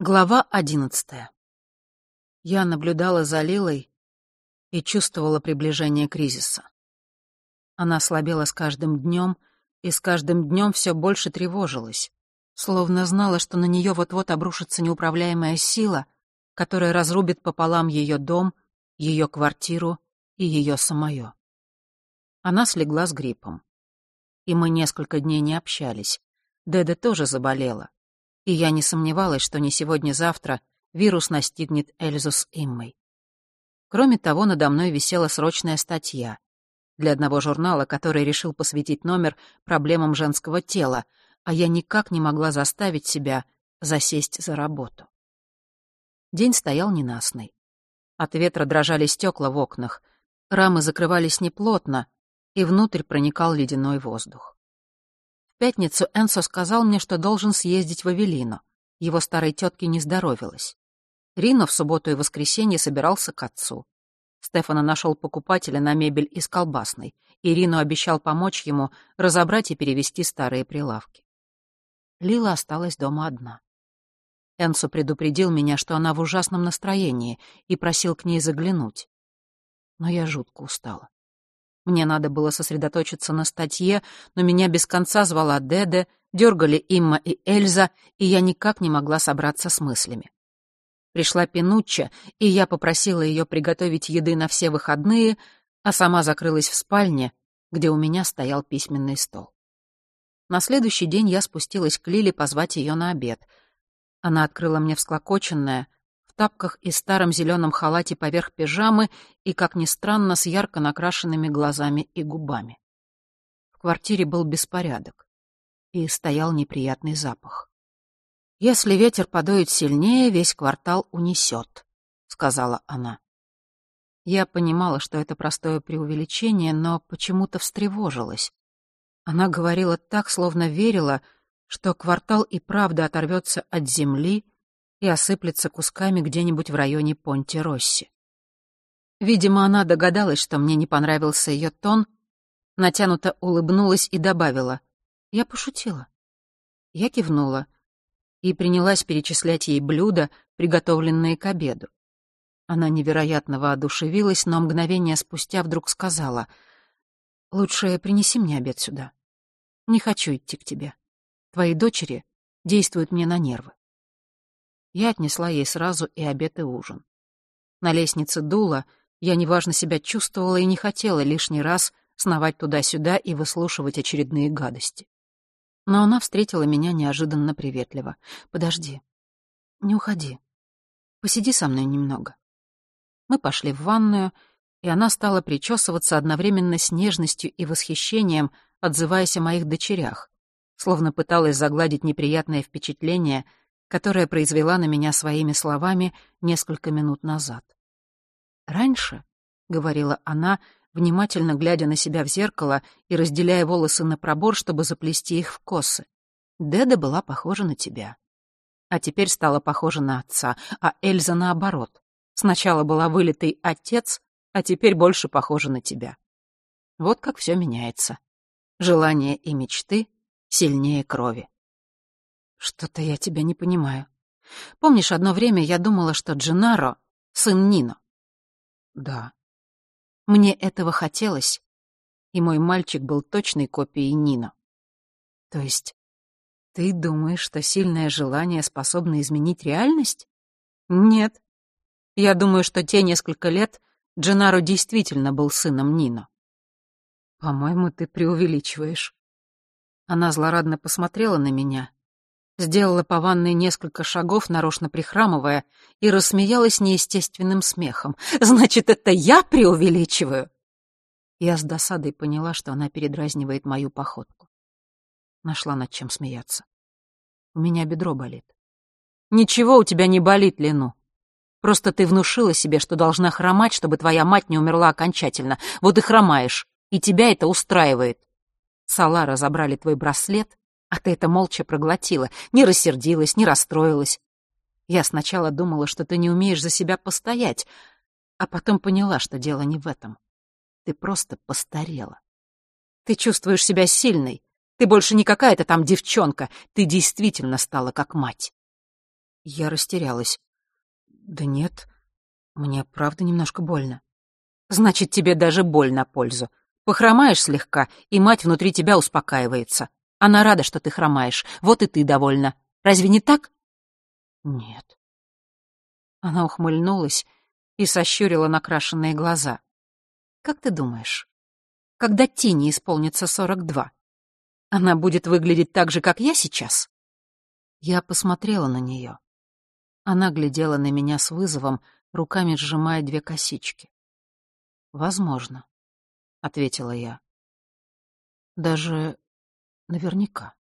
Глава одиннадцатая. Я наблюдала за Лилой и чувствовала приближение кризиса. Она слабела с каждым днем и с каждым днем все больше тревожилась, словно знала, что на нее вот-вот обрушится неуправляемая сила, которая разрубит пополам ее дом, ее квартиру и ее самое. Она слегла с гриппом. И мы несколько дней не общались. Деда тоже заболела и я не сомневалась, что не сегодня-завтра вирус настигнет Эльзу с Иммой. Кроме того, надо мной висела срочная статья для одного журнала, который решил посвятить номер проблемам женского тела, а я никак не могла заставить себя засесть за работу. День стоял ненастный. От ветра дрожали стекла в окнах, рамы закрывались неплотно, и внутрь проникал ледяной воздух пятницу Энсо сказал мне, что должен съездить в Авелино. Его старой тетке не здоровилось. Рино в субботу и воскресенье собирался к отцу. Стефана нашел покупателя на мебель из колбасной, и Рино обещал помочь ему разобрать и перевести старые прилавки. Лила осталась дома одна. Энсо предупредил меня, что она в ужасном настроении, и просил к ней заглянуть. Но я жутко устала. Мне надо было сосредоточиться на статье, но меня без конца звала Деде, дергали Имма и Эльза, и я никак не могла собраться с мыслями. Пришла Пинучча, и я попросила ее приготовить еды на все выходные, а сама закрылась в спальне, где у меня стоял письменный стол. На следующий день я спустилась к Лиле позвать ее на обед. Она открыла мне всклокоченное, тапках и старом зеленом халате поверх пижамы и, как ни странно, с ярко накрашенными глазами и губами. В квартире был беспорядок, и стоял неприятный запах. «Если ветер подует сильнее, весь квартал унесет», — сказала она. Я понимала, что это простое преувеличение, но почему-то встревожилась. Она говорила так, словно верила, что квартал и правда оторвется от земли — и осыплется кусками где-нибудь в районе Понти-Росси. Видимо, она догадалась, что мне не понравился ее тон, натянуто улыбнулась и добавила. Я пошутила. Я кивнула и принялась перечислять ей блюда, приготовленные к обеду. Она невероятно воодушевилась, но мгновение спустя вдруг сказала, «Лучше принеси мне обед сюда. Не хочу идти к тебе. Твои дочери действуют мне на нервы». Я отнесла ей сразу и обед, и ужин. На лестнице дуло, я неважно себя чувствовала и не хотела лишний раз сновать туда-сюда и выслушивать очередные гадости. Но она встретила меня неожиданно приветливо. «Подожди. Не уходи. Посиди со мной немного». Мы пошли в ванную, и она стала причесываться одновременно с нежностью и восхищением, отзываясь о моих дочерях, словно пыталась загладить неприятное впечатление — которая произвела на меня своими словами несколько минут назад. «Раньше», — говорила она, внимательно глядя на себя в зеркало и разделяя волосы на пробор, чтобы заплести их в косы, «Деда была похожа на тебя. А теперь стала похожа на отца, а Эльза наоборот. Сначала была вылитый отец, а теперь больше похожа на тебя. Вот как все меняется. Желания и мечты сильнее крови. Что-то я тебя не понимаю. Помнишь, одно время я думала, что Дженаро — сын Нино? Да. Мне этого хотелось, и мой мальчик был точной копией Нино. То есть ты думаешь, что сильное желание способно изменить реальность? Нет. Я думаю, что те несколько лет Дженаро действительно был сыном Нино. По-моему, ты преувеличиваешь. Она злорадно посмотрела на меня, сделала по ванной несколько шагов, нарочно прихрамывая, и рассмеялась неестественным смехом. «Значит, это я преувеличиваю?» Я с досадой поняла, что она передразнивает мою походку. Нашла над чем смеяться. У меня бедро болит. «Ничего у тебя не болит, Лену. Просто ты внушила себе, что должна хромать, чтобы твоя мать не умерла окончательно. Вот и хромаешь, и тебя это устраивает. Салара забрали твой браслет, а ты это молча проглотила, не рассердилась, не расстроилась. Я сначала думала, что ты не умеешь за себя постоять, а потом поняла, что дело не в этом. Ты просто постарела. Ты чувствуешь себя сильной. Ты больше не какая-то там девчонка. Ты действительно стала как мать. Я растерялась. Да нет, мне правда немножко больно. Значит, тебе даже боль на пользу. Похромаешь слегка, и мать внутри тебя успокаивается. Она рада, что ты хромаешь. Вот и ты довольна. Разве не так? Нет. Она ухмыльнулась и сощурила накрашенные глаза. Как ты думаешь, когда Тине исполнится сорок два, она будет выглядеть так же, как я сейчас? Я посмотрела на нее. Она глядела на меня с вызовом, руками сжимая две косички. «Возможно», — ответила я. «Даже наверняка».